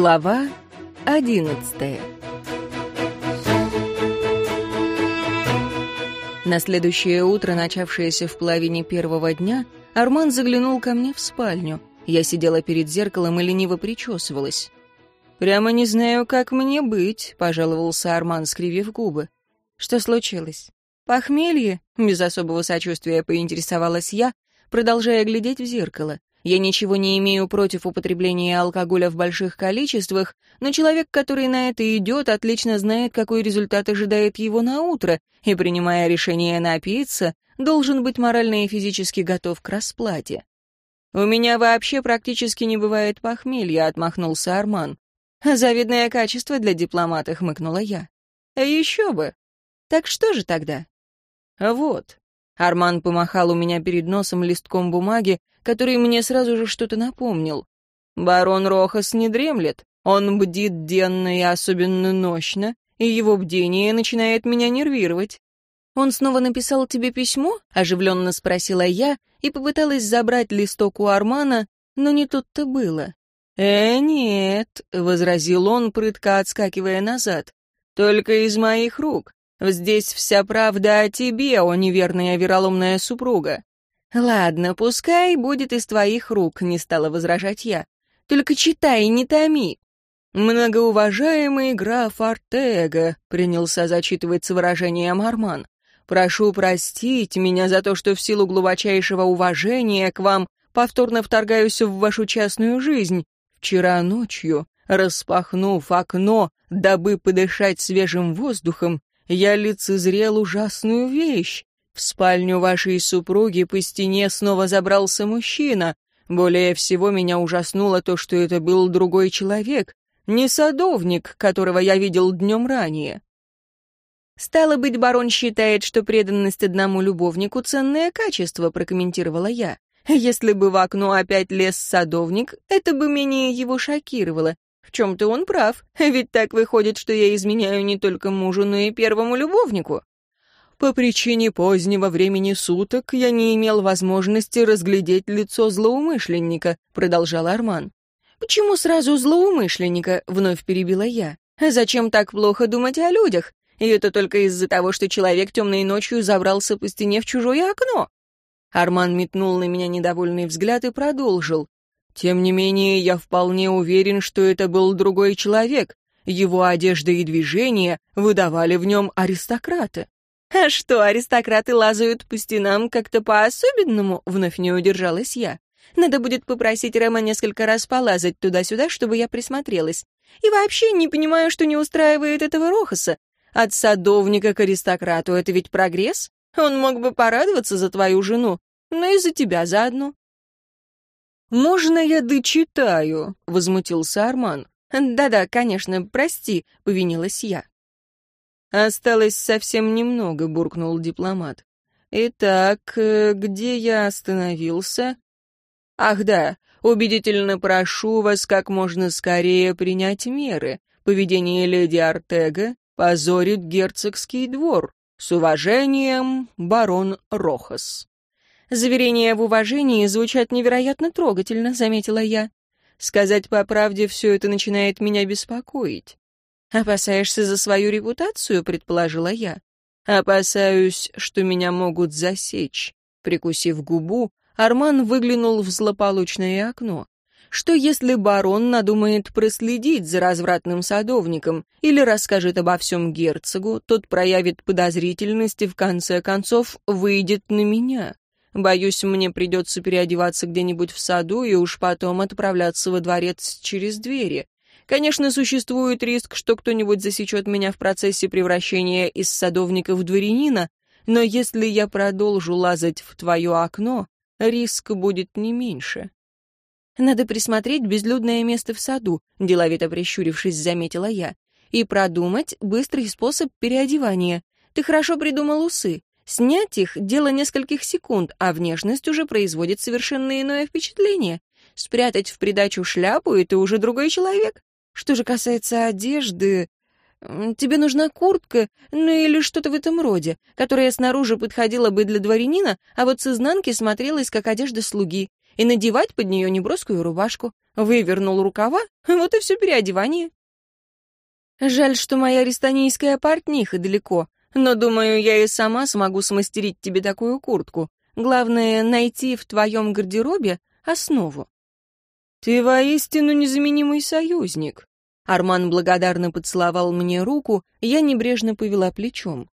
Глава одиннадцатая На следующее утро, начавшееся в половине первого дня, Арман заглянул ко мне в спальню. Я сидела перед зеркалом и лениво причесывалась. «Прямо не знаю, как мне быть», — пожаловался Арман, скривив губы. «Что случилось?» «Похмелье?» — без особого сочувствия поинтересовалась я, продолжая глядеть в зеркало. Я ничего не имею против употребления алкоголя в больших количествах, но человек, который на это идет, отлично знает, какой результат ожидает его на утро, и, принимая решение напиться, должен быть морально и физически готов к расплате. «У меня вообще практически не бывает похмелья», — отмахнулся Арман. «Завидное качество для дипломата», — хмыкнула я. «Еще бы! Так что же тогда?» «Вот». Арман помахал у меня перед носом листком бумаги, который мне сразу же что-то напомнил. Барон Рохас не дремлет. Он бдит денно и особенно ночно, и его бдение начинает меня нервировать. «Он снова написал тебе письмо?» — оживленно спросила я и попыталась забрать листок у Армана, но не тут-то было. «Э, нет», — возразил он, прытко отскакивая назад, — «только из моих рук. Здесь вся правда о тебе, о неверная вероломная супруга. «Ладно, пускай будет из твоих рук», — не стала возражать я. «Только читай, не томи». «Многоуважаемый граф Артега», — принялся зачитывать с выражением Арман, «прошу простить меня за то, что в силу глубочайшего уважения к вам повторно вторгаюсь в вашу частную жизнь. Вчера ночью, распахнув окно, дабы подышать свежим воздухом, я лицезрел ужасную вещь. В спальню вашей супруги по стене снова забрался мужчина. Более всего меня ужаснуло то, что это был другой человек, не садовник, которого я видел днем ранее. «Стало быть, барон считает, что преданность одному любовнику — ценное качество», — прокомментировала я. «Если бы в окно опять лез садовник, это бы менее его шокировало. В чем-то он прав, ведь так выходит, что я изменяю не только мужу, но и первому любовнику». По причине позднего времени суток я не имел возможности разглядеть лицо злоумышленника, продолжал Арман. Почему сразу злоумышленника? вновь перебила я. Зачем так плохо думать о людях? И это только из-за того, что человек темной ночью забрался по стене в чужое окно. Арман метнул на меня недовольный взгляд и продолжил. Тем не менее, я вполне уверен, что это был другой человек. Его одежда и движения выдавали в нем аристократа. «А что, аристократы лазают по стенам как-то по-особенному?» — вновь не удержалась я. «Надо будет попросить Рема несколько раз полазать туда-сюда, чтобы я присмотрелась. И вообще не понимаю, что не устраивает этого Рохаса. От садовника к аристократу — это ведь прогресс? Он мог бы порадоваться за твою жену, но и за тебя заодно». «Можно я дочитаю?» — возмутился Арман. «Да-да, конечно, прости», — повинилась я. «Осталось совсем немного», — буркнул дипломат. «Итак, э, где я остановился?» «Ах да, убедительно прошу вас как можно скорее принять меры. Поведение леди Артега позорит герцогский двор. С уважением, барон Рохас». «Заверения в уважении звучат невероятно трогательно», — заметила я. «Сказать по правде, все это начинает меня беспокоить. «Опасаешься за свою репутацию?» — предположила я. «Опасаюсь, что меня могут засечь». Прикусив губу, Арман выглянул в злополучное окно. Что если барон надумает проследить за развратным садовником или расскажет обо всем герцогу, тот проявит подозрительность и в конце концов выйдет на меня? Боюсь, мне придется переодеваться где-нибудь в саду и уж потом отправляться во дворец через двери. Конечно, существует риск, что кто-нибудь засечет меня в процессе превращения из садовника в дворянина, но если я продолжу лазать в твое окно, риск будет не меньше. Надо присмотреть безлюдное место в саду, деловито прищурившись, заметила я, и продумать быстрый способ переодевания. Ты хорошо придумал усы. Снять их — дело нескольких секунд, а внешность уже производит совершенно иное впечатление. Спрятать в придачу шляпу — и ты уже другой человек. Что же касается одежды... Тебе нужна куртка, ну или что-то в этом роде, которая снаружи подходила бы для дворянина, а вот с изнанки смотрелась, как одежда слуги, и надевать под нее неброскую рубашку. Вывернул рукава, вот и все переодевание. Жаль, что моя рестанийская портниха далеко, но, думаю, я и сама смогу смастерить тебе такую куртку. Главное — найти в твоем гардеробе основу. Ты воистину незаменимый союзник. Арман благодарно поцеловал мне руку, я небрежно повела плечом.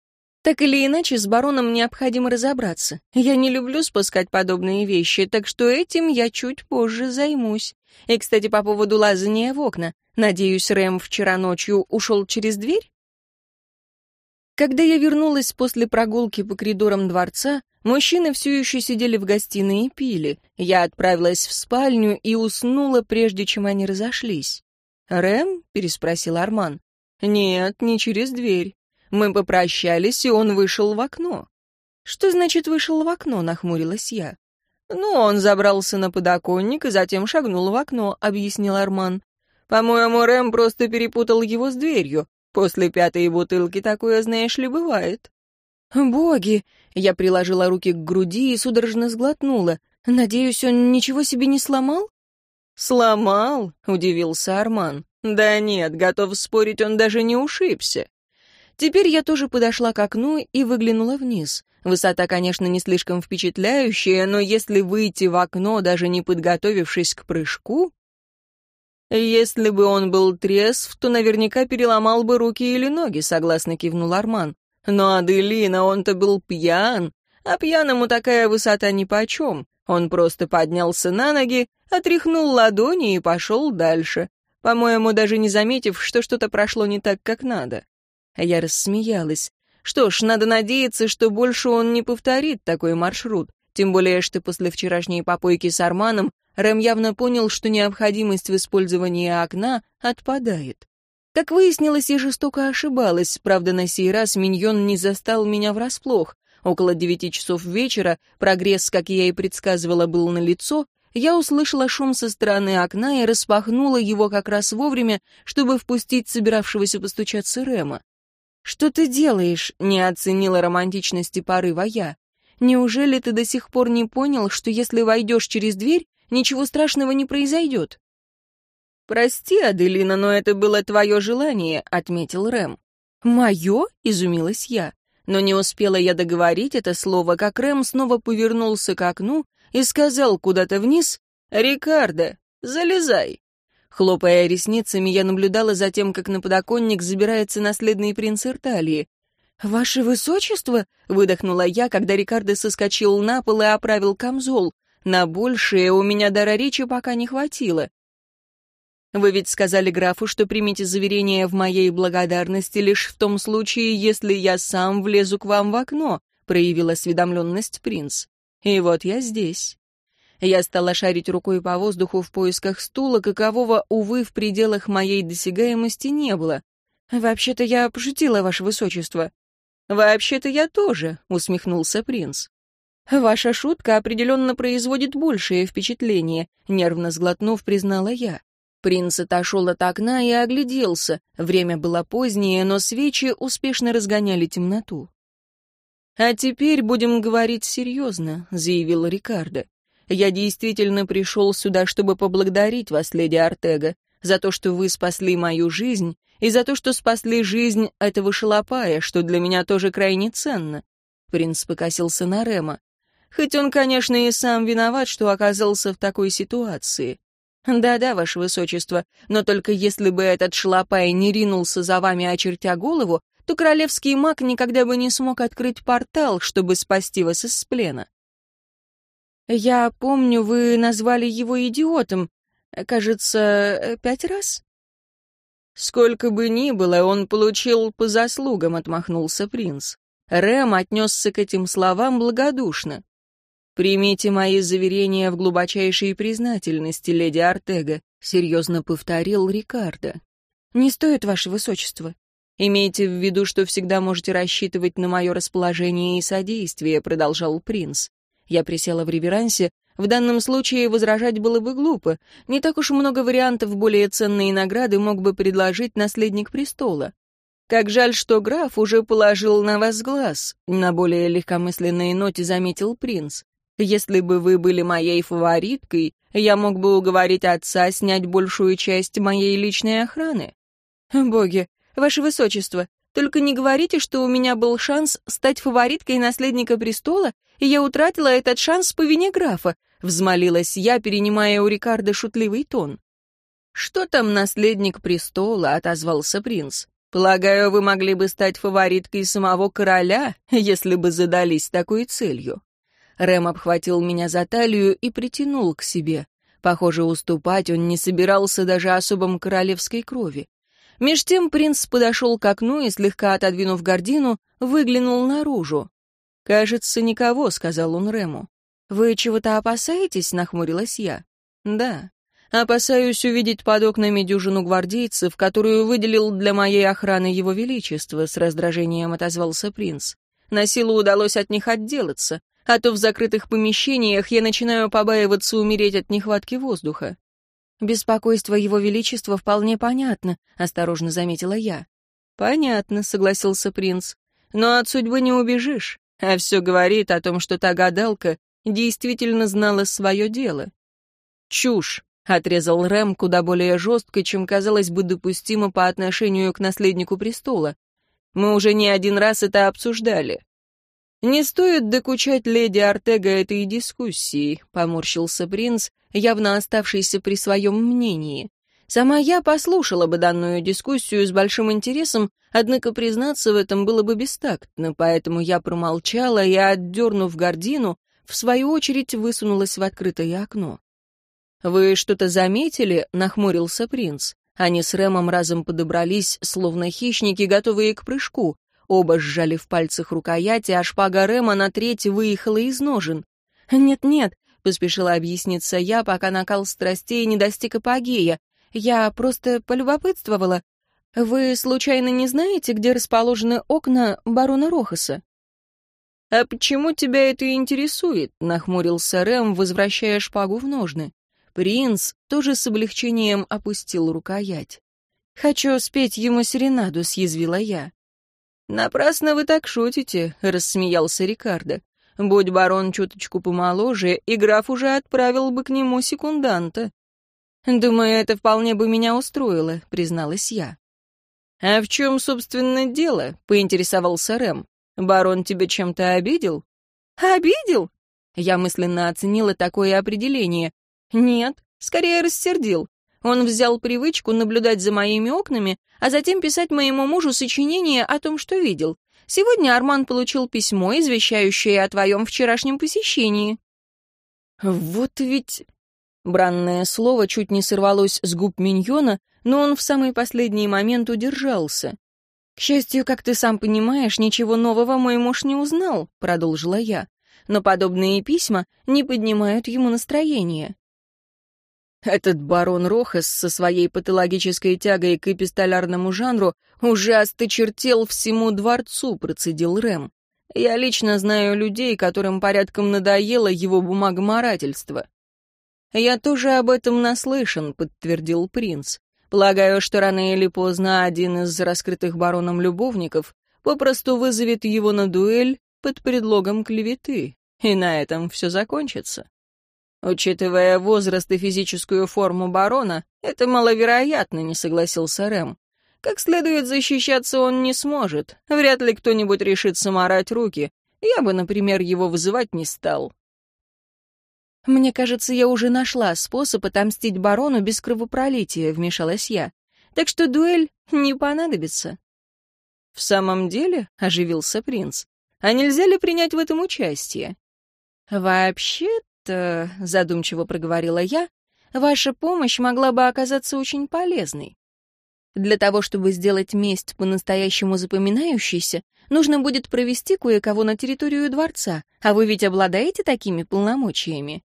Так или иначе, с бароном необходимо разобраться. Я не люблю спускать подобные вещи, так что этим я чуть позже займусь. И, кстати, по поводу лазания в окна. Надеюсь, Рэм вчера ночью ушел через дверь? Когда я вернулась после прогулки по коридорам дворца, мужчины все еще сидели в гостиной и пили. Я отправилась в спальню и уснула, прежде чем они разошлись. «Рэм?» — переспросил Арман. «Нет, не через дверь. Мы попрощались, и он вышел в окно». «Что значит «вышел в окно»?» — нахмурилась я. «Ну, он забрался на подоконник и затем шагнул в окно», — объяснил Арман. «По-моему, Рэм просто перепутал его с дверью. После пятой бутылки такое, знаешь ли, бывает». «Боги!» — я приложила руки к груди и судорожно сглотнула. «Надеюсь, он ничего себе не сломал?» «Сломал?» — удивился Арман. «Да нет, готов спорить, он даже не ушибся». Теперь я тоже подошла к окну и выглянула вниз. Высота, конечно, не слишком впечатляющая, но если выйти в окно, даже не подготовившись к прыжку... «Если бы он был трезв, то наверняка переломал бы руки или ноги», — согласно кивнул Арман. «Но Аделина, он-то был пьян, а пьяному такая высота нипочем. Он просто поднялся на ноги, отряхнул ладони и пошел дальше, по-моему, даже не заметив, что что-то прошло не так, как надо. Я рассмеялась. Что ж, надо надеяться, что больше он не повторит такой маршрут, тем более, что после вчерашней попойки с Арманом Рэм явно понял, что необходимость в использовании окна отпадает. Как выяснилось, я жестоко ошибалась, правда, на сей раз миньон не застал меня врасплох. Около девяти часов вечера, прогресс, как я и предсказывала, был налицо, я услышала шум со стороны окна и распахнула его как раз вовремя, чтобы впустить собиравшегося постучаться Рема. «Что ты делаешь?» — не оценила романтичности порыва я. «Неужели ты до сих пор не понял, что если войдешь через дверь, ничего страшного не произойдет?» «Прости, Аделина, но это было твое желание», — отметил Рэм. «Мое?» — изумилась я. Но не успела я договорить это слово, как Рэм снова повернулся к окну и сказал куда-то вниз «Рикардо, залезай». Хлопая ресницами, я наблюдала за тем, как на подоконник забирается наследный принц Ирталии. «Ваше высочество!» — выдохнула я, когда Рикардо соскочил на пол и оправил камзол. На большее у меня дара речи пока не хватило. Вы ведь сказали графу, что примите заверение в моей благодарности лишь в том случае, если я сам влезу к вам в окно, проявил осведомленность принц. И вот я здесь. Я стала шарить рукой по воздуху в поисках стула, какового, увы, в пределах моей досягаемости не было. «Вообще-то я пошутила, ваше высочество». «Вообще-то я тоже», — усмехнулся принц. «Ваша шутка определенно производит большее впечатление», — нервно сглотнув, признала я. Принц отошел от окна и огляделся. Время было позднее, но свечи успешно разгоняли темноту. «А теперь будем говорить серьезно», — заявил Рикардо. «Я действительно пришел сюда, чтобы поблагодарить вас, леди Артега, за то, что вы спасли мою жизнь, и за то, что спасли жизнь этого шалопая, что для меня тоже крайне ценно». Принц покосился на Рема. «Хоть он, конечно, и сам виноват, что оказался в такой ситуации. «Да-да, ваше высочество, но только если бы этот шлапай не ринулся за вами, очертя голову, то королевский маг никогда бы не смог открыть портал, чтобы спасти вас из плена». «Я помню, вы назвали его идиотом. Кажется, пять раз?» «Сколько бы ни было, он получил по заслугам», — отмахнулся принц. Рэм отнесся к этим словам благодушно. «Примите мои заверения в глубочайшей признательности, леди Артега», — серьезно повторил Рикардо. «Не стоит, ваше высочество. Имейте в виду, что всегда можете рассчитывать на мое расположение и содействие», — продолжал принц. Я присела в реверансе. В данном случае возражать было бы глупо. Не так уж много вариантов более ценные награды мог бы предложить наследник престола. Как жаль, что граф уже положил на вас глаз, на более легкомысленной ноте заметил принц. Если бы вы были моей фавориткой, я мог бы уговорить отца снять большую часть моей личной охраны. Боги, ваше высочество, только не говорите, что у меня был шанс стать фавориткой наследника престола, и я утратила этот шанс по вине графа, взмолилась я, перенимая у Рикардо шутливый тон. «Что там наследник престола?» — отозвался принц. «Полагаю, вы могли бы стать фавориткой самого короля, если бы задались такой целью». Рэм обхватил меня за талию и притянул к себе. Похоже, уступать он не собирался даже особом королевской крови. Меж тем принц подошел к окну и, слегка отодвинув гордину, выглянул наружу. «Кажется, никого», — сказал он Рэму. «Вы чего-то опасаетесь?» — нахмурилась я. «Да. Опасаюсь увидеть под окнами дюжину гвардейцев, которую выделил для моей охраны его величество», — с раздражением отозвался принц. «На силу удалось от них отделаться, а то в закрытых помещениях я начинаю побаиваться умереть от нехватки воздуха». «Беспокойство его величества вполне понятно», — осторожно заметила я. «Понятно», — согласился принц. «Но от судьбы не убежишь, а все говорит о том, что та гадалка действительно знала свое дело». «Чушь», — отрезал Рэм куда более жестко, чем казалось бы допустимо по отношению к наследнику престола. «Мы уже не один раз это обсуждали». «Не стоит докучать леди Артега этой дискуссии», — поморщился принц, явно оставшийся при своем мнении. Сама я послушала бы данную дискуссию с большим интересом, однако признаться в этом было бы бестактно, поэтому я промолчала и, отдернув гордину, в свою очередь высунулась в открытое окно. «Вы что-то заметили?» — нахмурился принц. Они с Рэмом разом подобрались, словно хищники, готовые к прыжку. Оба сжали в пальцах рукояти, а шпага Рэма на треть выехала из ножен. «Нет-нет», — поспешила объясниться я, пока накал страстей не достиг апогея. «Я просто полюбопытствовала. Вы, случайно, не знаете, где расположены окна барона Рохаса?» «А почему тебя это интересует?» — нахмурился Рэм, возвращая шпагу в ножны. Принц тоже с облегчением опустил рукоять. «Хочу спеть ему серенаду», — съязвила я. «Напрасно вы так шутите», — рассмеялся Рикардо. «Будь барон чуточку помоложе, и граф уже отправил бы к нему секунданта». «Думаю, это вполне бы меня устроило», — призналась я. «А в чем, собственно, дело?» — поинтересовался Рэм. «Барон тебя чем-то обидел?» «Обидел?» Я мысленно оценила такое определение. Нет, скорее рассердил. Он взял привычку наблюдать за моими окнами, а затем писать моему мужу сочинение о том, что видел. Сегодня Арман получил письмо, извещающее о твоем вчерашнем посещении. Вот ведь... Бранное слово чуть не сорвалось с губ миньона, но он в самый последний момент удержался. «К счастью, как ты сам понимаешь, ничего нового мой муж не узнал», — продолжила я. «Но подобные письма не поднимают ему настроение. Этот барон Рохас со своей патологической тягой к эпистолярному жанру уже осточертел всему дворцу, процедил Рэм. Я лично знаю людей, которым порядком надоело его бумагоморательство. Я тоже об этом наслышан, подтвердил принц. Полагаю, что рано или поздно один из раскрытых бароном любовников попросту вызовет его на дуэль под предлогом клеветы, и на этом все закончится. Учитывая возраст и физическую форму барона, это маловероятно, не согласился Рэм. Как следует защищаться он не сможет. Вряд ли кто-нибудь решит саморать руки. Я бы, например, его вызывать не стал. «Мне кажется, я уже нашла способ отомстить барону без кровопролития», — вмешалась я. «Так что дуэль не понадобится». «В самом деле?» — оживился принц. «А нельзя ли принять в этом участие?» «Вообще «Э, — задумчиво проговорила я, — ваша помощь могла бы оказаться очень полезной. Для того, чтобы сделать месть по-настоящему запоминающейся, нужно будет провести кое-кого на территорию дворца, а вы ведь обладаете такими полномочиями.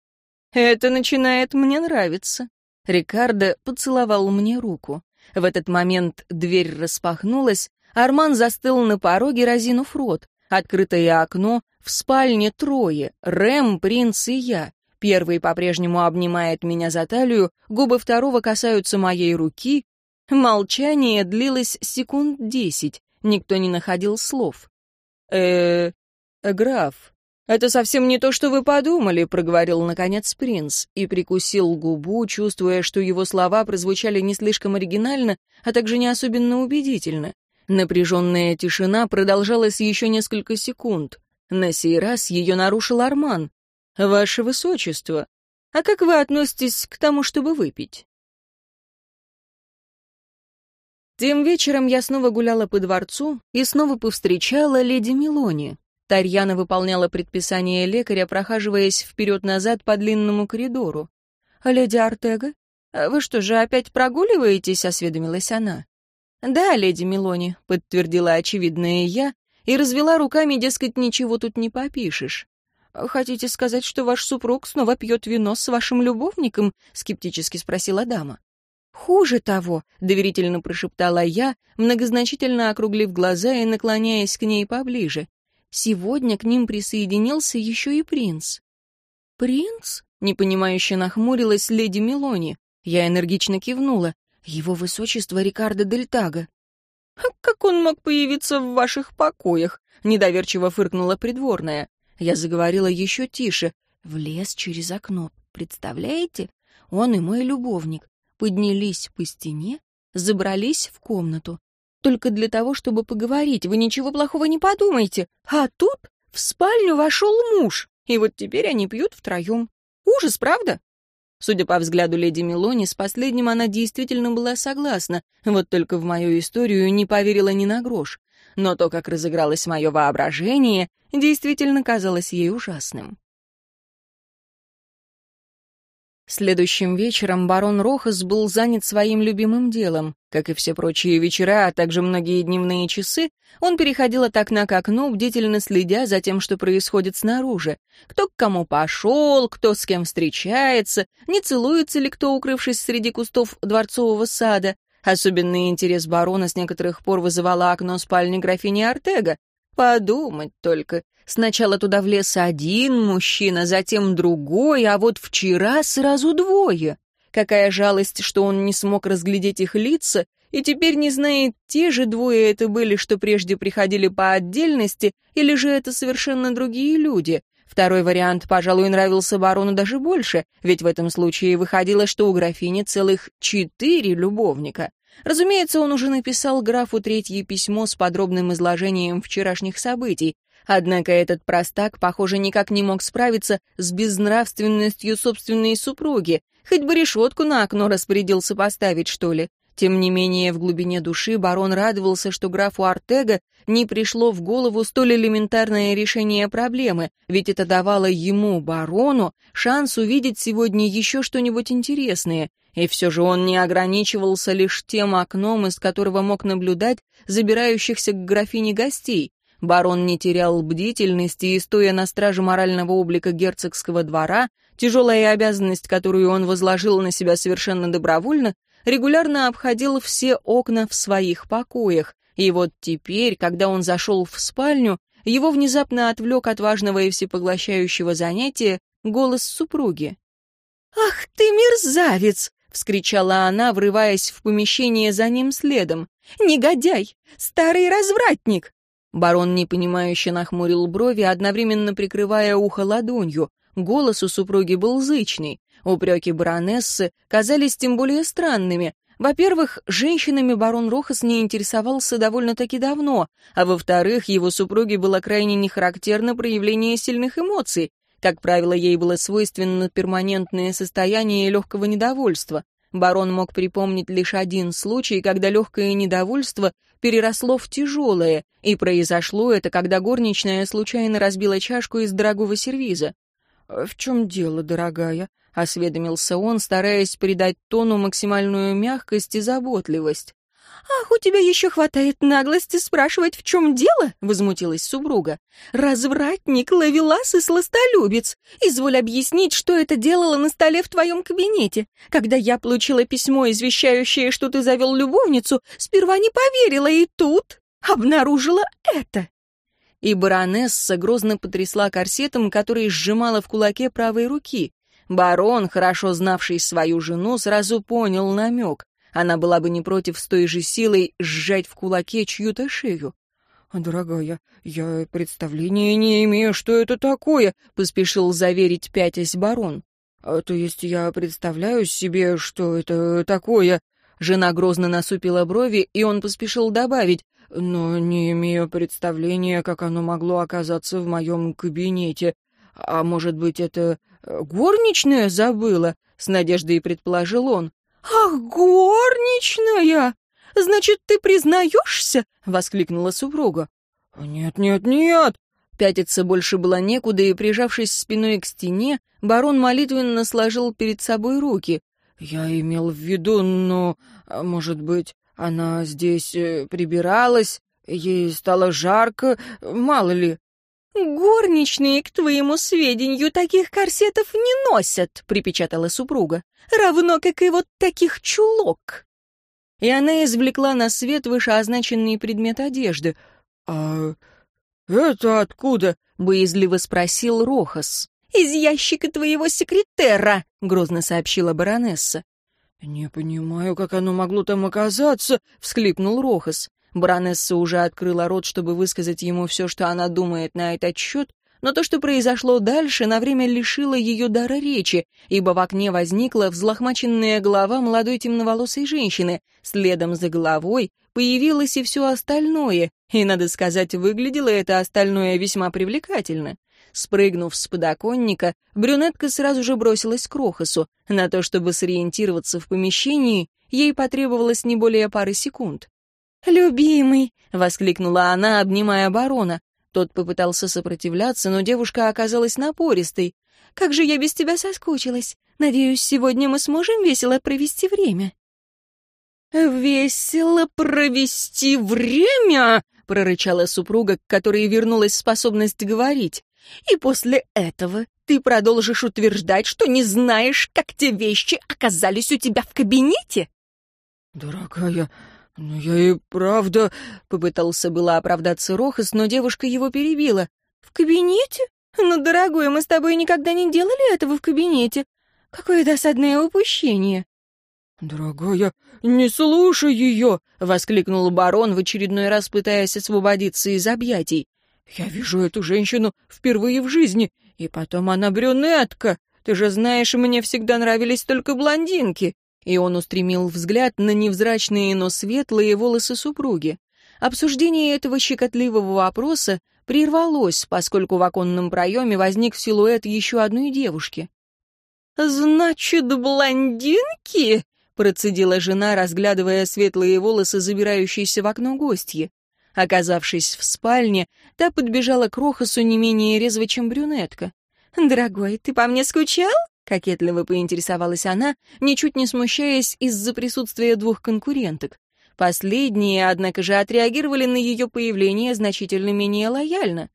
Это начинает мне нравиться. Рикардо поцеловал мне руку. В этот момент дверь распахнулась, Арман застыл на пороге, разинув рот. Открытое окно, в спальне трое, Рэм, принц и я. Первый по-прежнему обнимает меня за талию, губы второго касаются моей руки. Молчание длилось секунд десять. Никто не находил слов. э граф, это совсем не то, что вы подумали», — проговорил, наконец, принц, и прикусил губу, чувствуя, что его слова прозвучали не слишком оригинально, а также не особенно убедительно. Напряженная тишина продолжалась еще несколько секунд. На сей раз ее нарушил Арман. «Ваше высочество, а как вы относитесь к тому, чтобы выпить?» Тем вечером я снова гуляла по дворцу и снова повстречала леди Мелони. Тарьяна выполняла предписание лекаря, прохаживаясь вперед-назад по длинному коридору. «Леди Артега, вы что же, опять прогуливаетесь?» — осведомилась она. «Да, леди Мелони», — подтвердила очевидное я и развела руками, дескать, ничего тут не попишешь. «Хотите сказать, что ваш супруг снова пьет вино с вашим любовником?» — скептически спросила дама. «Хуже того», — доверительно прошептала я, многозначительно округлив глаза и наклоняясь к ней поближе. «Сегодня к ним присоединился еще и принц». «Принц?» — непонимающе нахмурилась леди Мелони. Я энергично кивнула. «Его высочество Рикардо Дель Таго». «Как он мог появиться в ваших покоях?» — недоверчиво фыркнула придворная. Я заговорила еще тише. «Влез через окно. Представляете? Он и мой любовник поднялись по стене, забрались в комнату. Только для того, чтобы поговорить, вы ничего плохого не подумайте. А тут в спальню вошел муж, и вот теперь они пьют втроем. Ужас, правда? Судя по взгляду леди Мелони, с последним она действительно была согласна, вот только в мою историю не поверила ни на грош. Но то, как разыгралось мое воображение, действительно казалось ей ужасным. Следующим вечером барон Рохас был занят своим любимым делом. Как и все прочие вечера, а также многие дневные часы, он переходил от окна к окну, бдительно следя за тем, что происходит снаружи. Кто к кому пошел, кто с кем встречается, не целуется ли кто, укрывшись среди кустов дворцового сада. Особенный интерес барона с некоторых пор вызывало окно спальни графини Артега. Подумать только. Сначала туда влез один мужчина, затем другой, а вот вчера сразу двое. Какая жалость, что он не смог разглядеть их лица, и теперь не знает, те же двое это были, что прежде приходили по отдельности, или же это совершенно другие люди. Второй вариант, пожалуй, нравился барону даже больше, ведь в этом случае выходило, что у графини целых четыре любовника. Разумеется, он уже написал графу третье письмо с подробным изложением вчерашних событий, однако этот простак, похоже, никак не мог справиться с безнравственностью собственной супруги, хоть бы решетку на окно распорядился поставить, что ли. Тем не менее, в глубине души барон радовался, что графу Артега не пришло в голову столь элементарное решение проблемы, ведь это давало ему, барону, шанс увидеть сегодня еще что-нибудь интересное, и все же он не ограничивался лишь тем окном, из которого мог наблюдать забирающихся к графине гостей. Барон не терял бдительности и, стоя на страже морального облика герцогского двора, тяжелая обязанность, которую он возложил на себя совершенно добровольно, регулярно обходил все окна в своих покоях. И вот теперь, когда он зашел в спальню, его внезапно отвлек от важного и всепоглощающего занятия голос супруги. «Ах ты мерзавец!» вскричала она, врываясь в помещение за ним следом. «Негодяй! Старый развратник!» Барон непонимающе нахмурил брови, одновременно прикрывая ухо ладонью. Голос у супруги был зычный. Упреки баронессы казались тем более странными. Во-первых, женщинами барон Рохас не интересовался довольно-таки давно, а во-вторых, его супруге было крайне нехарактерно проявление сильных эмоций, как правило, ей было свойственно перманентное состояние легкого недовольства. Барон мог припомнить лишь один случай, когда легкое недовольство переросло в тяжелое, и произошло это, когда горничная случайно разбила чашку из дорогого сервиза. «В чем дело, дорогая?» — осведомился он, стараясь придать тону максимальную мягкость и заботливость. «Ах, у тебя еще хватает наглости спрашивать, в чем дело?» — возмутилась супруга. «Развратник, ловелас и сластолюбец. Изволь объяснить, что это делала на столе в твоем кабинете. Когда я получила письмо, извещающее, что ты завел любовницу, сперва не поверила, и тут обнаружила это». И баронесса грозно потрясла корсетом, который сжимала в кулаке правой руки. Барон, хорошо знавший свою жену, сразу понял намек. Она была бы не против с той же силой сжать в кулаке чью-то шею. «Дорогая, я представления не имею, что это такое», — поспешил заверить пятясь барон. «А «То есть я представляю себе, что это такое...» Жена грозно насупила брови, и он поспешил добавить, «но не имею представления, как оно могло оказаться в моем кабинете. А может быть, это горничная забыла?» — с надеждой предположил он. «Ах, горничная! Значит, ты признаешься?» — воскликнула супруга. «Нет, нет, нет!» Пятиться больше было некуда, и, прижавшись спиной к стене, барон молитвенно сложил перед собой руки. «Я имел в виду, но, а, может быть, она здесь э, прибиралась, ей стало жарко, мало ли». «Горничные, к твоему сведению, таких корсетов не носят», — припечатала супруга. «Равно, как и вот таких чулок». И она извлекла на свет вышеозначенный предмет одежды. «А это откуда?» — боязливо спросил Рохас. «Из ящика твоего секретера», — грозно сообщила баронесса. «Не понимаю, как оно могло там оказаться», — всхлипнул Рохас. Баронесса уже открыла рот, чтобы высказать ему все, что она думает на этот счет, но то, что произошло дальше, на время лишило ее дара речи, ибо в окне возникла взлохмаченная голова молодой темноволосой женщины. Следом за головой появилось и все остальное, и, надо сказать, выглядело это остальное весьма привлекательно. Спрыгнув с подоконника, брюнетка сразу же бросилась к Рохасу. На то, чтобы сориентироваться в помещении, ей потребовалось не более пары секунд. «Любимый!» — воскликнула она, обнимая барона. Тот попытался сопротивляться, но девушка оказалась напористой. «Как же я без тебя соскучилась! Надеюсь, сегодня мы сможем весело провести время». «Весело провести время?» — прорычала супруга, к которой вернулась способность говорить. «И после этого ты продолжишь утверждать, что не знаешь, как те вещи оказались у тебя в кабинете?» «Дорогая, «Ну, я и правда...» — попытался было оправдаться Рохас, но девушка его перебила. «В кабинете? Ну, дорогой, мы с тобой никогда не делали этого в кабинете. Какое досадное упущение!» «Дорогая, не слушай ее!» — воскликнул барон, в очередной раз пытаясь освободиться из объятий. «Я вижу эту женщину впервые в жизни, и потом она брюнетка. Ты же знаешь, мне всегда нравились только блондинки и он устремил взгляд на невзрачные, но светлые волосы супруги. Обсуждение этого щекотливого вопроса прервалось, поскольку в оконном проеме возник силуэт еще одной девушки. «Значит, блондинки?» — процедила жена, разглядывая светлые волосы, забирающиеся в окно гостьи. Оказавшись в спальне, та подбежала к Рохасу не менее резво, чем брюнетка. «Дорогой, ты по мне скучал?» — кокетливо поинтересовалась она, ничуть не смущаясь из-за присутствия двух конкуренток. Последние, однако же, отреагировали на ее появление значительно менее лояльно.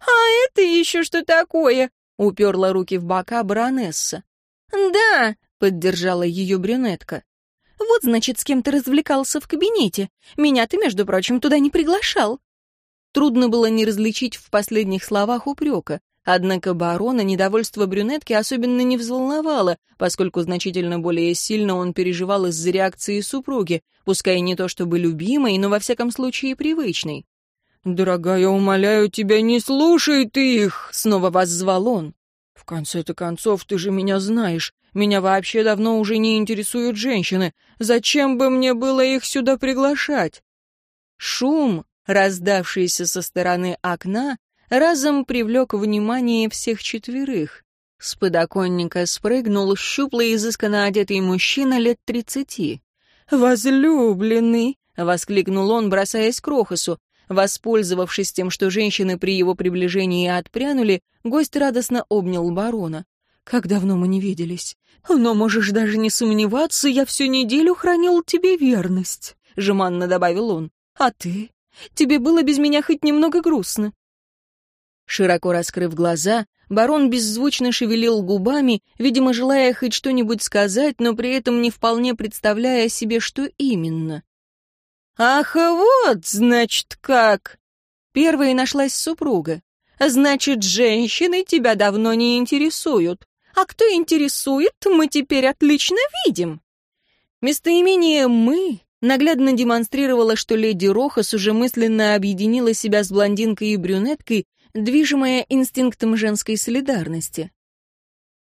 «А это еще что такое?» — уперла руки в бока баронесса. «Да», — поддержала ее брюнетка. «Вот, значит, с кем ты развлекался в кабинете. Меня ты, между прочим, туда не приглашал». Трудно было не различить в последних словах упрека. Однако барона недовольство брюнетки особенно не взволновало, поскольку значительно более сильно он переживал из-за реакции супруги, пускай не то чтобы любимой, но во всяком случае привычной. «Дорогая, умоляю тебя, не слушай ты их!» — снова воззвал он. «В конце-то концов, ты же меня знаешь. Меня вообще давно уже не интересуют женщины. Зачем бы мне было их сюда приглашать?» Шум, раздавшийся со стороны окна, разом привлек внимание всех четверых. С подоконника спрыгнул щуплый, изысканно одетый мужчина лет тридцати. «Возлюбленный!» — воскликнул он, бросаясь к Рохасу. Воспользовавшись тем, что женщины при его приближении отпрянули, гость радостно обнял барона. «Как давно мы не виделись? Но можешь даже не сомневаться, я всю неделю хранил тебе верность», — жеманно добавил он. «А ты? Тебе было без меня хоть немного грустно?» Широко раскрыв глаза, барон беззвучно шевелил губами, видимо, желая хоть что-нибудь сказать, но при этом не вполне представляя себе, что именно. «Ах, вот, значит, как!» Первой нашлась супруга. «Значит, женщины тебя давно не интересуют. А кто интересует, мы теперь отлично видим». Местоимение «мы» наглядно демонстрировало, что леди Рохас уже мысленно объединила себя с блондинкой и брюнеткой, движимая инстинктом женской солидарности.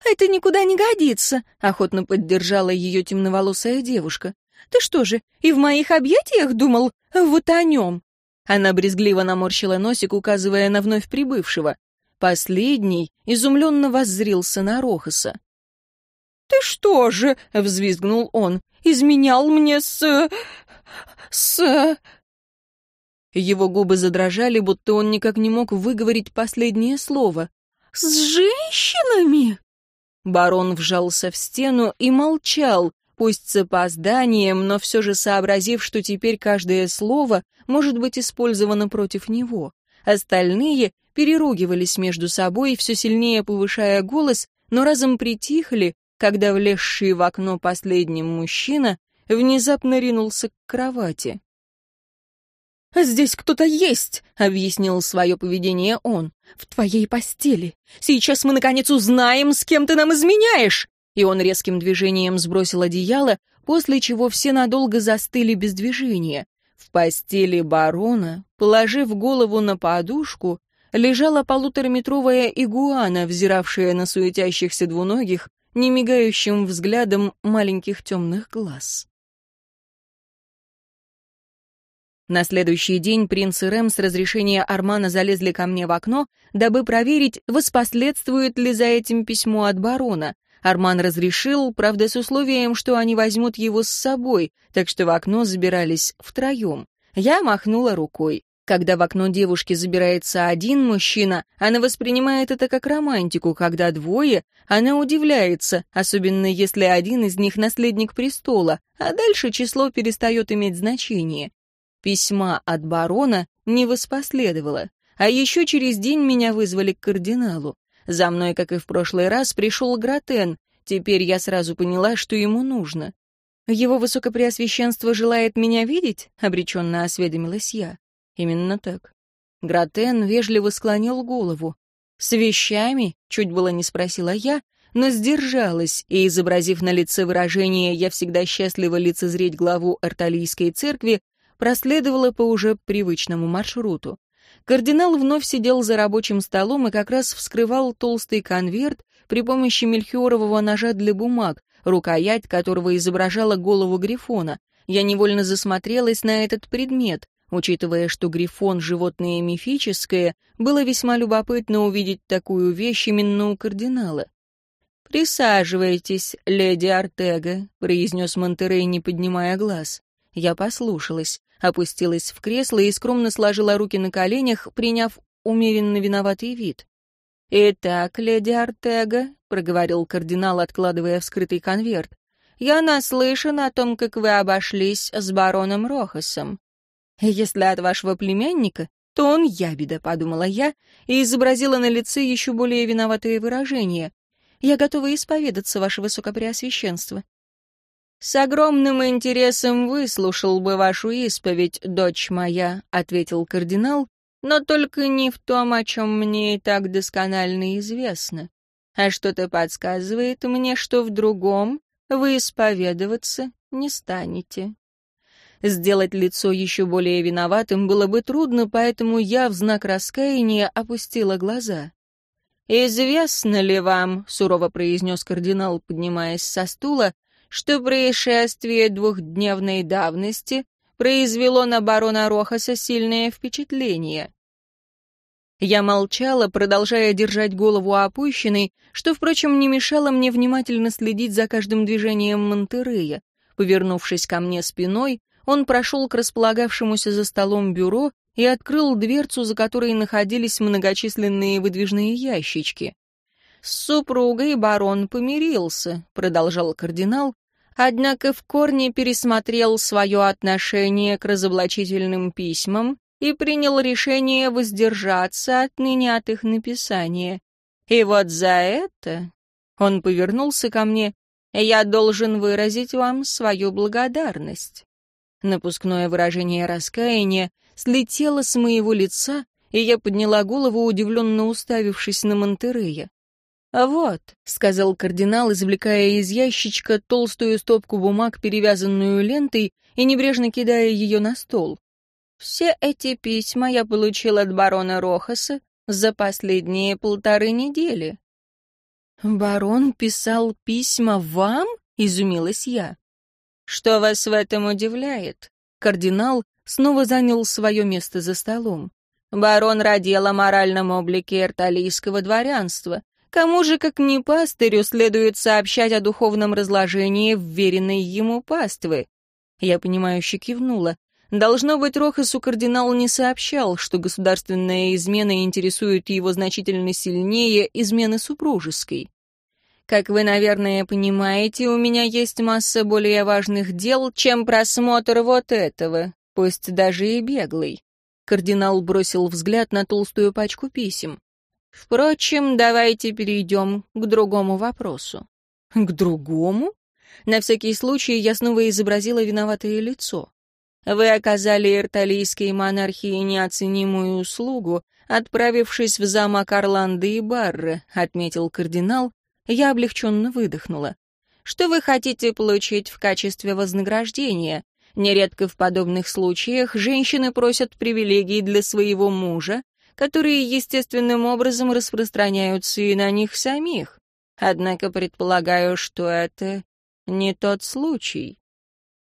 «Это никуда не годится», — охотно поддержала ее темноволосая девушка. «Ты что же, и в моих объятиях думал вот о нем?» Она брезгливо наморщила носик, указывая на вновь прибывшего. Последний изумленно воззрился на Рохаса. «Ты что же?» — взвизгнул он. «Изменял мне с... с...» Его губы задрожали, будто он никак не мог выговорить последнее слово. «С женщинами?» Барон вжался в стену и молчал, пусть с опозданием, но все же сообразив, что теперь каждое слово может быть использовано против него. Остальные переругивались между собой, все сильнее повышая голос, но разом притихли, когда влезший в окно последним мужчина внезапно ринулся к кровати. «Здесь кто-то есть», — объяснил свое поведение он. «В твоей постели. Сейчас мы, наконец, узнаем, с кем ты нам изменяешь!» И он резким движением сбросил одеяло, после чего все надолго застыли без движения. В постели барона, положив голову на подушку, лежала полутораметровая игуана, взиравшая на суетящихся двуногих, немигающим взглядом маленьких темных глаз. На следующий день принц и Рэм с разрешения Армана залезли ко мне в окно, дабы проверить, воспоследствует ли за этим письмо от барона. Арман разрешил, правда, с условием, что они возьмут его с собой, так что в окно забирались втроем. Я махнула рукой. Когда в окно девушки забирается один мужчина, она воспринимает это как романтику, когда двое, она удивляется, особенно если один из них наследник престола, а дальше число перестает иметь значение. Письма от барона не воспоследовало, а еще через день меня вызвали к кардиналу. За мной, как и в прошлый раз, пришел Гратен, теперь я сразу поняла, что ему нужно. «Его высокопреосвященство желает меня видеть?» — обреченно осведомилась я. Именно так. Гратен вежливо склонил голову. «С вещами?» — чуть было не спросила я, но сдержалась, и, изобразив на лице выражение «я всегда счастлива лицезреть главу Арталийской церкви», проследовала по уже привычному маршруту. Кардинал вновь сидел за рабочим столом и как раз вскрывал толстый конверт при помощи мельхиорового ножа для бумаг, рукоять которого изображала голову Грифона. Я невольно засмотрелась на этот предмет. Учитывая, что грифон — животное мифическое, было весьма любопытно увидеть такую вещь именно у кардинала. «Присаживайтесь, леди Артега», — произнес Монтерей, не поднимая глаз. Я послушалась, опустилась в кресло и скромно сложила руки на коленях, приняв умеренно виноватый вид. «Итак, леди Артега», — проговорил кардинал, откладывая вскрытый конверт, — «я наслышан о том, как вы обошлись с бароном Рохасом. Если от вашего племянника, то он ябеда, подумала я и изобразила на лице еще более виноватое выражение. Я готова исповедаться, ваше высокопреосвященство. С огромным интересом выслушал бы вашу исповедь, дочь моя, ответил кардинал, но только не в том, о чем мне и так досконально известно. А что-то подсказывает мне, что в другом вы исповедоваться не станете. Сделать лицо еще более виноватым было бы трудно, поэтому я в знак раскаяния опустила глаза. «Известно ли вам, — сурово произнес кардинал, поднимаясь со стула, — что происшествие двухдневной давности произвело на барона Рохаса сильное впечатление?» Я молчала, продолжая держать голову опущенной, что, впрочем, не мешало мне внимательно следить за каждым движением Монтерея. Повернувшись ко мне спиной, он прошел к располагавшемуся за столом бюро и открыл дверцу, за которой находились многочисленные выдвижные ящички. «С супругой барон помирился», — продолжал кардинал, однако в корне пересмотрел свое отношение к разоблачительным письмам и принял решение воздержаться отныне от их написания. И вот за это он повернулся ко мне, я должен выразить вам свою благодарность. Напускное выражение раскаяния слетело с моего лица, и я подняла голову, удивленно уставившись на Монтерея. «Вот», — сказал кардинал, извлекая из ящичка толстую стопку бумаг, перевязанную лентой, и небрежно кидая ее на стол. «Все эти письма я получил от барона Рохаса за последние полторы недели». «Барон писал письма вам?» — изумилась я. «Что вас в этом удивляет?» Кардинал снова занял свое место за столом. «Барон родил о моральном облике эрталийского дворянства. Кому же, как не пастырю, следует сообщать о духовном разложении вверенной ему паствы?» Я понимающе кивнула. Должно быть, Рохасу кардинал не сообщал, что государственная измена интересует его значительно сильнее измены супружеской. Как вы, наверное, понимаете, у меня есть масса более важных дел, чем просмотр вот этого, пусть даже и беглый. Кардинал бросил взгляд на толстую пачку писем. Впрочем, давайте перейдем к другому вопросу. К другому? На всякий случай я снова изобразила виноватое лицо. Вы оказали ирталийской монархии неоценимую услугу, отправившись в замок Орланды и Барры, отметил кардинал, я облегченно выдохнула. «Что вы хотите получить в качестве вознаграждения? Нередко в подобных случаях женщины просят привилегий для своего мужа, которые естественным образом распространяются и на них самих. Однако предполагаю, что это не тот случай».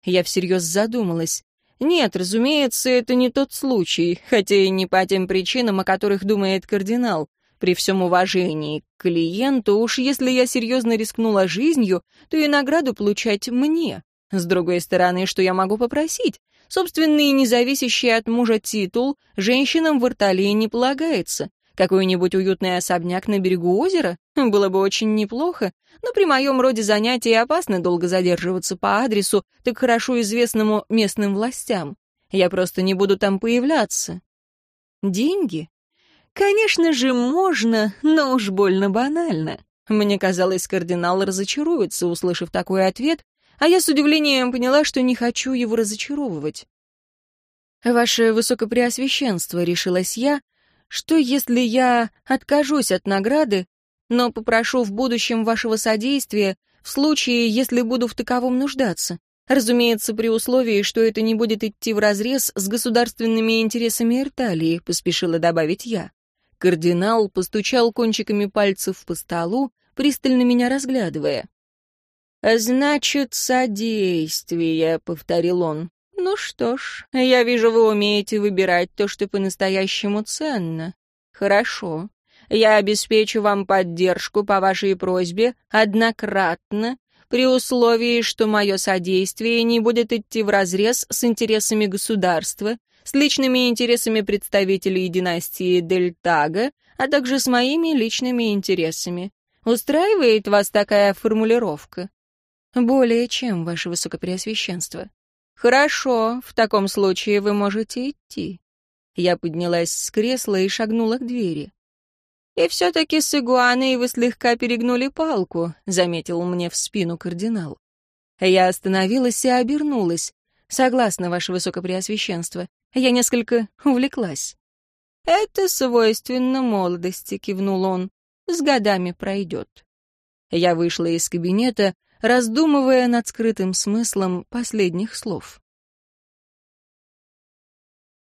Я всерьез задумалась. Нет, разумеется, это не тот случай, хотя и не по тем причинам, о которых думает кардинал. При всем уважении к клиенту, уж если я серьезно рискнула жизнью, то и награду получать мне. С другой стороны, что я могу попросить? Собственный независящий от мужа титул женщинам в Ирталии не полагается. Какой-нибудь уютный особняк на берегу озера? Было бы очень неплохо, но при моем роде занятий опасно долго задерживаться по адресу, так хорошо известному местным властям. Я просто не буду там появляться. Деньги? Конечно же, можно, но уж больно банально. Мне казалось, кардинал разочаруется, услышав такой ответ, а я с удивлением поняла, что не хочу его разочаровывать. «Ваше Высокопреосвященство», — решилась я, «что если я откажусь от награды, но попрошу в будущем вашего содействия в случае, если буду в таковом нуждаться? Разумеется, при условии, что это не будет идти вразрез с государственными интересами Ирталии», — поспешила добавить я. Кардинал постучал кончиками пальцев по столу, пристально меня разглядывая. «Значит, содействие», — повторил он. «Ну что ж, я вижу, вы умеете выбирать то, что по-настоящему ценно. Хорошо. Я обеспечу вам поддержку по вашей просьбе однократно, при условии, что мое содействие не будет идти вразрез с интересами государства, с личными интересами представителей династии Дельтага, а также с моими личными интересами. Устраивает вас такая формулировка? Более чем, ваше высокопреосвященство. Хорошо, в таком случае вы можете идти. Я поднялась с кресла и шагнула к двери. «И все-таки с игуаной вы слегка перегнули палку», — заметил мне в спину кардинал. Я остановилась и обернулась. «Согласна, ваше высокопреосвященство. Я несколько увлеклась. «Это свойственно молодости», — кивнул он. «С годами пройдет». Я вышла из кабинета, раздумывая над скрытым смыслом последних слов.